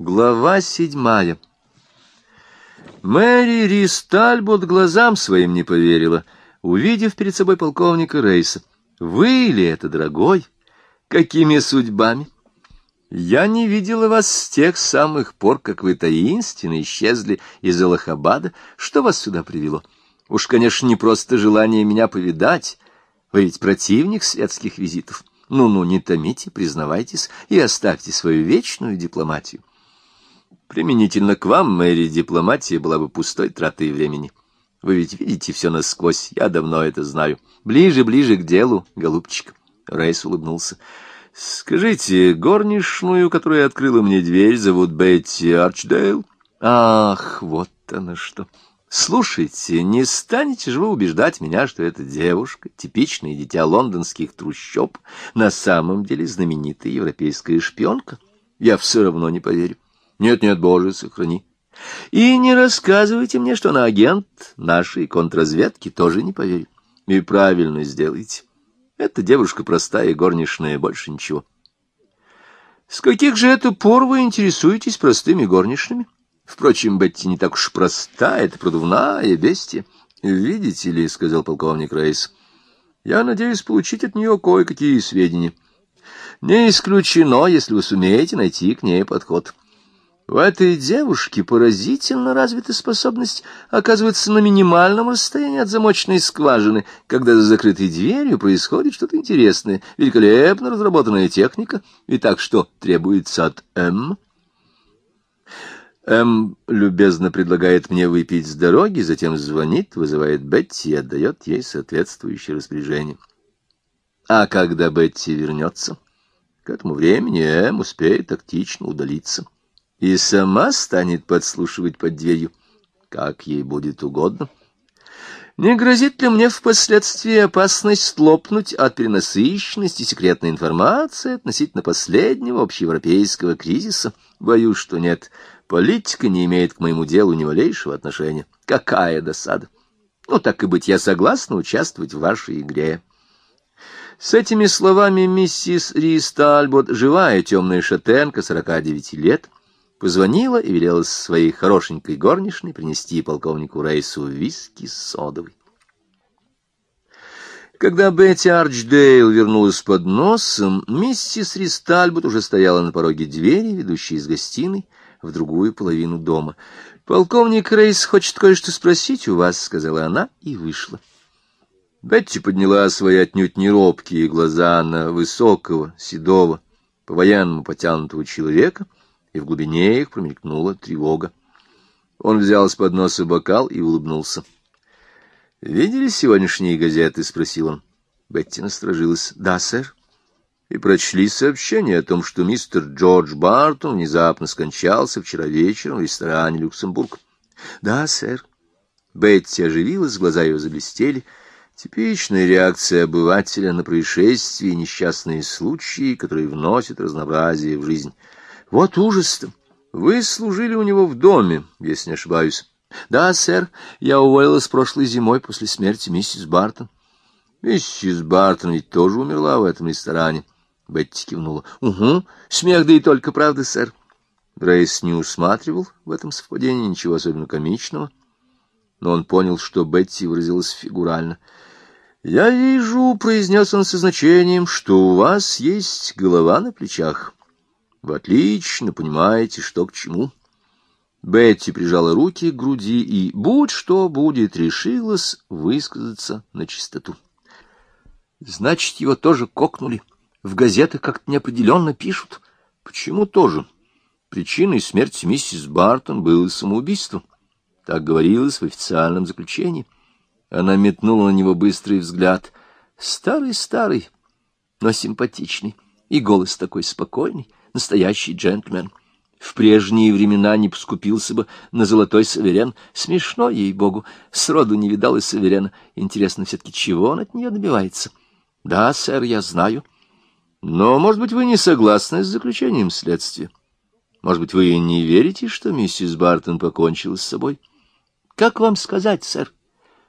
Глава седьмая Мэри Ристальбот глазам своим не поверила, увидев перед собой полковника Рейса. «Вы ли это, дорогой? Какими судьбами?» «Я не видела вас с тех самых пор, как вы таинственно исчезли из Аллахабада. Что вас сюда привело? Уж, конечно, не просто желание меня повидать. Вы ведь противник светских визитов. Ну-ну, не томите, признавайтесь и оставьте свою вечную дипломатию. Применительно к вам, Мэри, дипломатия была бы пустой тратой времени. Вы ведь видите все насквозь, я давно это знаю. Ближе, ближе к делу, голубчик. Рейс улыбнулся. Скажите, горничную, которая открыла мне дверь, зовут Бетти Арчдейл? Ах, вот она что. Слушайте, не станете же вы убеждать меня, что эта девушка, типичное дитя лондонских трущоб, на самом деле знаменитая европейская шпионка? Я все равно не поверю. Нет-нет, Боже, сохрани. И не рассказывайте мне, что она агент нашей контрразведки, тоже не поверю. И правильно сделайте. Эта девушка простая, горничная, больше ничего. С каких же это пор вы интересуетесь простыми горничными? Впрочем, Бетти не так уж проста, это продувная бестия. Видите ли, — сказал полковник Рейс, — я надеюсь получить от нее кое-какие сведения. Не исключено, если вы сумеете найти к ней подход. В этой девушке поразительно развита способность оказываться на минимальном расстоянии от замочной скважины, когда за закрытой дверью происходит что-то интересное, великолепно разработанная техника. И так что требуется от М? М любезно предлагает мне выпить с дороги, затем звонит, вызывает Бетти и отдает ей соответствующее распоряжение. А когда Бетти вернется, к этому времени М успеет тактично удалиться и сама станет подслушивать под дверью, как ей будет угодно. Не грозит ли мне впоследствии опасность лопнуть от перенасыщенности секретной информации относительно последнего общеевропейского кризиса? Боюсь, что нет. Политика не имеет к моему делу ни малейшего отношения. Какая досада! Ну, так и быть, я согласна участвовать в вашей игре. С этими словами миссис Ристальбот, живая темная шатенка, сорока девяти лет, — позвонила и велела своей хорошенькой горничной принести полковнику Рейсу виски с содовой. Когда Бетти Арчдейл вернулась под носом, миссис Ристальбот уже стояла на пороге двери, ведущей из гостиной в другую половину дома. «Полковник Рейс хочет кое-что спросить у вас», — сказала она и вышла. Бетти подняла свои отнюдь не робкие глаза на высокого, седого, по-военному потянутого человека — и в глубине их промелькнула тревога. Он взял с подноса бокал и улыбнулся. — Видели сегодняшние газеты? — спросил он. Бетти насторожилась. — Да, сэр. И прочли сообщение о том, что мистер Джордж Бартон внезапно скончался вчера вечером в ресторане «Люксембург». — Да, сэр. Бетти оживилась, глаза ее заблестели. Типичная реакция обывателя на происшествия и несчастные случаи, которые вносят разнообразие в жизнь. Вот ужас-то! Вы служили у него в доме, если не ошибаюсь. Да, сэр, я уволилась прошлой зимой после смерти миссис Бартон. Миссис Бартон ведь тоже умерла в этом ресторане. Бетти кивнула. Угу, смех да и только правда, сэр. Рейс не усматривал в этом совпадении ничего особенно комичного, но он понял, что Бетти выразилась фигурально. «Я вижу», — произнес он со значением, — «что у вас есть голова на плечах». Вы отлично понимаете, что к чему. Бетти прижала руки к груди и, будь что будет, решилась высказаться на чистоту. Значит, его тоже кокнули. В газетах как-то неопределенно пишут. Почему тоже? Причиной смерти миссис Бартон было самоубийство. Так говорилось в официальном заключении. Она метнула на него быстрый взгляд. Старый-старый, но симпатичный, и голос такой спокойный настоящий джентльмен. В прежние времена не поскупился бы на золотой саверен. Смешно, ей-богу, сроду не видал и саверена. Интересно все-таки, чего он от нее добивается? Да, сэр, я знаю. Но, может быть, вы не согласны с заключением следствия? Может быть, вы не верите, что миссис Бартон покончила с собой? Как вам сказать, сэр?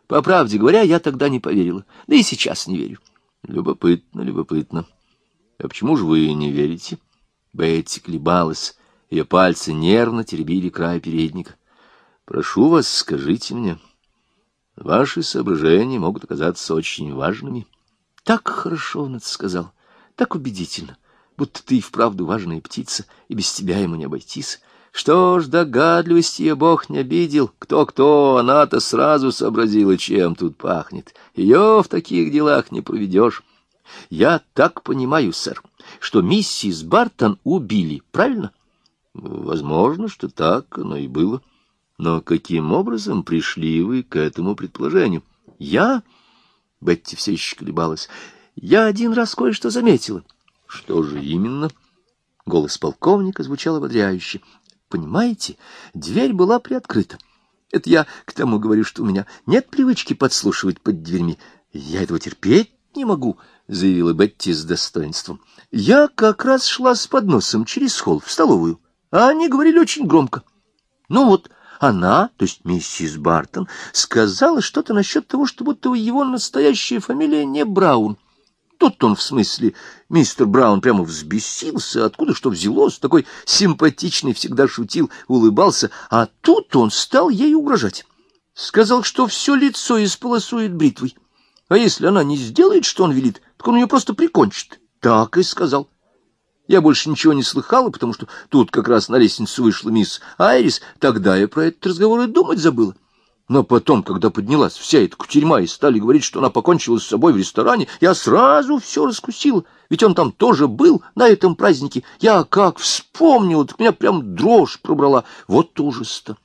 По правде говоря, я тогда не поверила. Да и сейчас не верю. Любопытно, любопытно. А почему же вы не верите? — Бетти колебалась. Ее пальцы нервно теребили край передника. «Прошу вас, скажите мне, ваши соображения могут оказаться очень важными». «Так хорошо он это сказал, так убедительно, будто ты и вправду важная птица, и без тебя ему не обойтись». Что ж, догадливости ее бог не обидел. Кто-кто, она-то сразу сообразила, чем тут пахнет. Ее в таких делах не проведешь. Я так понимаю, сэр, что миссис Бартон убили, правильно? Возможно, что так оно и было. Но каким образом пришли вы к этому предположению? Я... Бетти все еще колебалась. Я один раз кое-что заметила. Что же именно? Голос полковника звучал ободряюще. Понимаете, дверь была приоткрыта. Это я к тому говорю, что у меня нет привычки подслушивать под дверьми. Я этого терпеть не могу, — заявила Бетти с достоинством. Я как раз шла с подносом через холл в столовую, а они говорили очень громко. Ну вот, она, то есть миссис Бартон, сказала что-то насчет того, что будто его настоящая фамилия не Браун. Тут он, в смысле, мистер Браун прямо взбесился, откуда что взялось, такой симпатичный, всегда шутил, улыбался, а тут он стал ей угрожать. Сказал, что все лицо исполосует бритвой, а если она не сделает, что он велит, так он ее просто прикончит. Так и сказал. Я больше ничего не слыхала, потому что тут как раз на лестницу вышла мисс Айрис, тогда я про этот разговор и думать забыла. Но потом, когда поднялась вся эта кутерьма и стали говорить, что она покончила с собой в ресторане, я сразу все раскусила, ведь он там тоже был на этом празднике. Я как вспомнила, так меня прям дрожь пробрала. Вот ужас-то.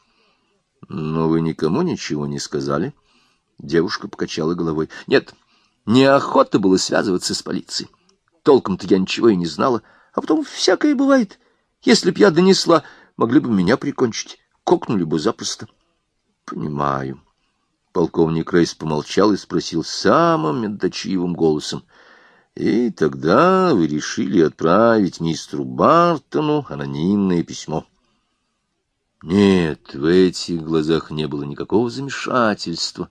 Но вы никому ничего не сказали? Девушка покачала головой. Нет, неохота было связываться с полицией. Толком-то я ничего и не знала. А потом всякое бывает. Если б я донесла, могли бы меня прикончить. Кокнули бы запросто. Понимаю. Полковник Рейс помолчал и спросил самым медочивым голосом. И тогда вы решили отправить мистеру Бартону анонимное письмо. Нет, в этих глазах не было никакого замешательства,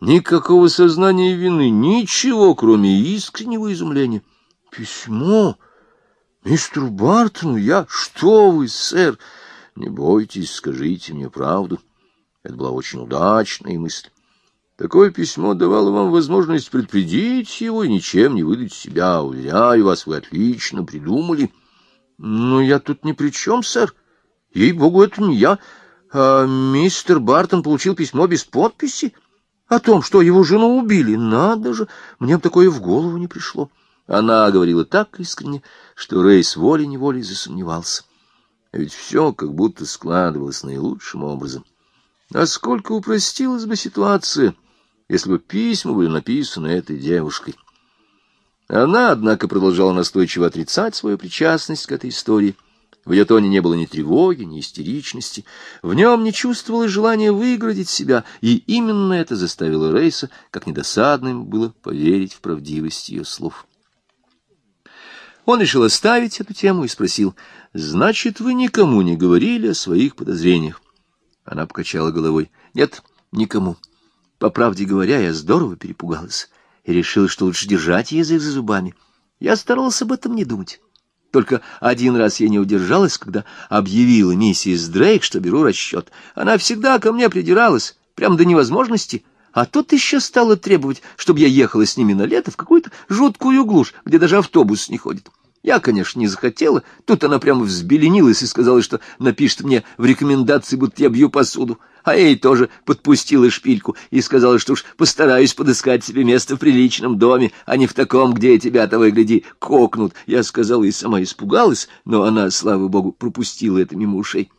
никакого сознания вины, ничего, кроме искреннего изумления. Письмо? Мистеру Бартону? Я? Что вы, сэр? Не бойтесь, скажите мне правду. — это была очень удачная мысль. Такое письмо давало вам возможность предупредить его и ничем не выдать себя. Уверяю вас, вы отлично придумали. Но я тут ни при чем, сэр. Ей-богу, это не я. А мистер Бартон получил письмо без подписи о том, что его жену убили. Надо же, мне бы такое в голову не пришло. Она говорила так искренне, что Рейс волей-неволей засомневался. А ведь все как будто складывалось наилучшим образом. Насколько упростилась бы ситуация, если бы письма были написаны этой девушкой. Она, однако, продолжала настойчиво отрицать свою причастность к этой истории. В ее тоне не было ни тревоги, ни истеричности. В нем не чувствовалось желания выградить себя, и именно это заставило Рейса, как недосадным было поверить в правдивость ее слов. Он решил оставить эту тему и спросил, «Значит, вы никому не говорили о своих подозрениях?» Она покачала головой. Нет, никому. По правде говоря, я здорово перепугалась и решила, что лучше держать язык за зубами. Я старалась об этом не думать. Только один раз я не удержалась, когда объявила миссис Дрейк, что беру расчет. Она всегда ко мне придиралась, прямо до невозможности, а тут еще стала требовать, чтобы я ехала с ними на лето в какую-то жуткую глушь, где даже автобус не ходит. Я, конечно, не захотела. Тут она прямо взбеленилась и сказала, что напишет мне в рекомендации, будто я бью посуду. А ей тоже подпустила шпильку и сказала, что уж постараюсь подыскать себе место в приличном доме, а не в таком, где тебя, того и гляди, кокнут. Я сказала и сама испугалась, но она, слава богу, пропустила это мимо ушей.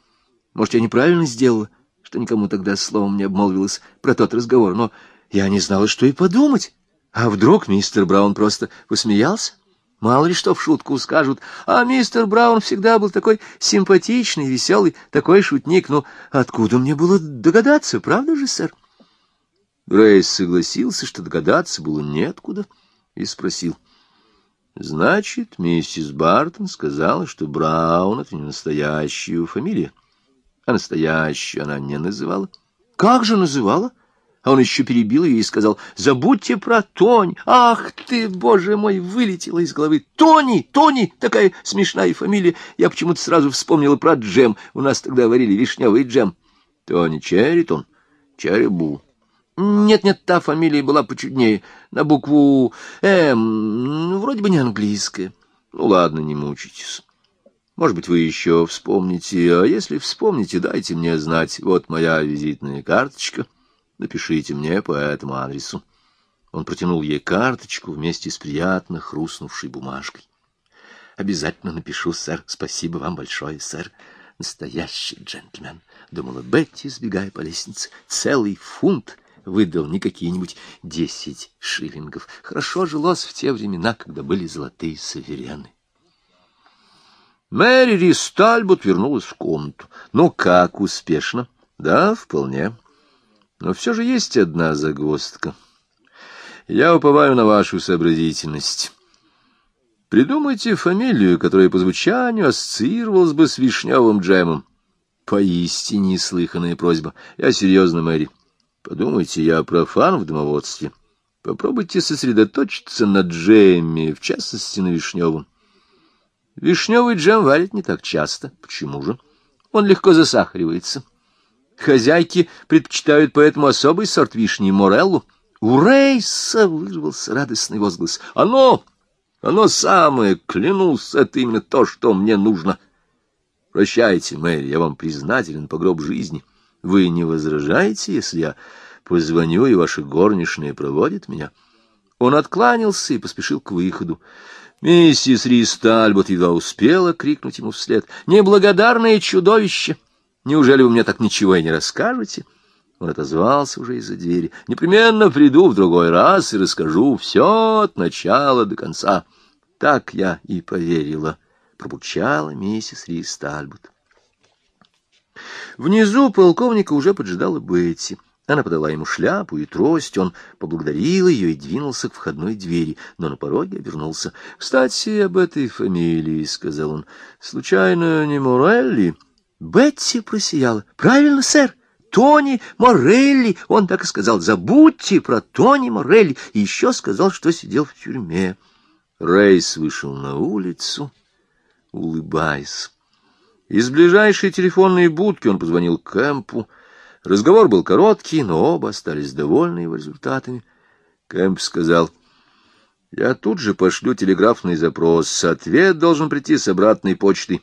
Может, я неправильно сделала, что никому тогда словом не обмолвилась про тот разговор, но я не знала, что и подумать. А вдруг мистер Браун просто посмеялся? Мало ли что в шутку скажут. А мистер Браун всегда был такой симпатичный, веселый, такой шутник. Но откуда мне было догадаться, правда же, сэр? Рейс согласился, что догадаться было неоткуда, и спросил. Значит, миссис Бартон сказала, что Браун — это не настоящая фамилия. А настоящую она не называла. Как же называла? А он еще перебил ее и сказал, забудьте про Тони. Ах ты, боже мой, вылетела из головы. Тони, Тони, такая смешная фамилия. Я почему-то сразу вспомнила про джем. У нас тогда варили вишневый джем. Тони Черритон, Черрибу. Нет-нет, та фамилия была почуднее. На букву «М», ну, вроде бы не английская. Ну, ладно, не мучайтесь. Может быть, вы еще вспомните, а если вспомните, дайте мне знать. Вот моя визитная карточка. Напишите мне по этому адресу. Он протянул ей карточку вместе с приятно хрустнувшей бумажкой. Обязательно напишу, сэр. Спасибо вам большое, сэр. Настоящий джентльмен, — думала Бетти, сбегая по лестнице. Целый фунт выдал не какие-нибудь десять шиллингов. Хорошо жилось в те времена, когда были золотые суверены. Мэри Ристальбут вернулась в комнату. Ну как, успешно? Да, вполне. Но все же есть одна загвоздка. Я уповаю на вашу сообразительность. Придумайте фамилию, которая по звучанию ассоциировалась бы с вишневым джемом. Поистине неслыханная просьба. Я серьезно, Мэри. Подумайте, я профан в домоводстве. Попробуйте сосредоточиться на джеме, в частности, на вишневом. Вишневый джем варят не так часто. Почему же? Он легко засахаривается. Хозяйки предпочитают поэтому особый сорт вишни — мореллу. У Рейса вырвался радостный возглас. Оно, оно самое, клянусь, это именно то, что мне нужно. Прощайте, Мэри, я вам признателен по гроб жизни. Вы не возражаете, если я позвоню, и ваши горничные проводят меня? Он откланялся и поспешил к выходу. Миссис Ристальбот едва успела крикнуть ему вслед. «Неблагодарное чудовище! Неужели вы мне так ничего и не расскажете?» Он отозвался уже из-за двери. «Непременно приду в другой раз и расскажу все от начала до конца». Так я и поверила, — пробучала миссис Ристальбот. Внизу полковника уже поджидала Бетти. Она подала ему шляпу и трость, он поблагодарил ее и двинулся к входной двери, но на пороге обернулся. — Кстати, об этой фамилии, — сказал он, — случайно не Морелли? Бетти просияла. — Правильно, сэр. Тони Морелли, он так и сказал, забудьте про Тони Морелли, и еще сказал, что сидел в тюрьме. Рейс вышел на улицу, улыбаясь. Из ближайшей телефонной будки он позвонил Кэмпу, — Разговор был короткий, но оба остались довольны его результатами. Кэмп сказал, «Я тут же пошлю телеграфный запрос. Ответ должен прийти с обратной почтой.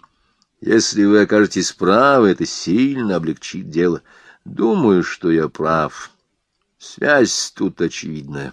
Если вы окажетесь правы, это сильно облегчит дело. Думаю, что я прав. Связь тут очевидная».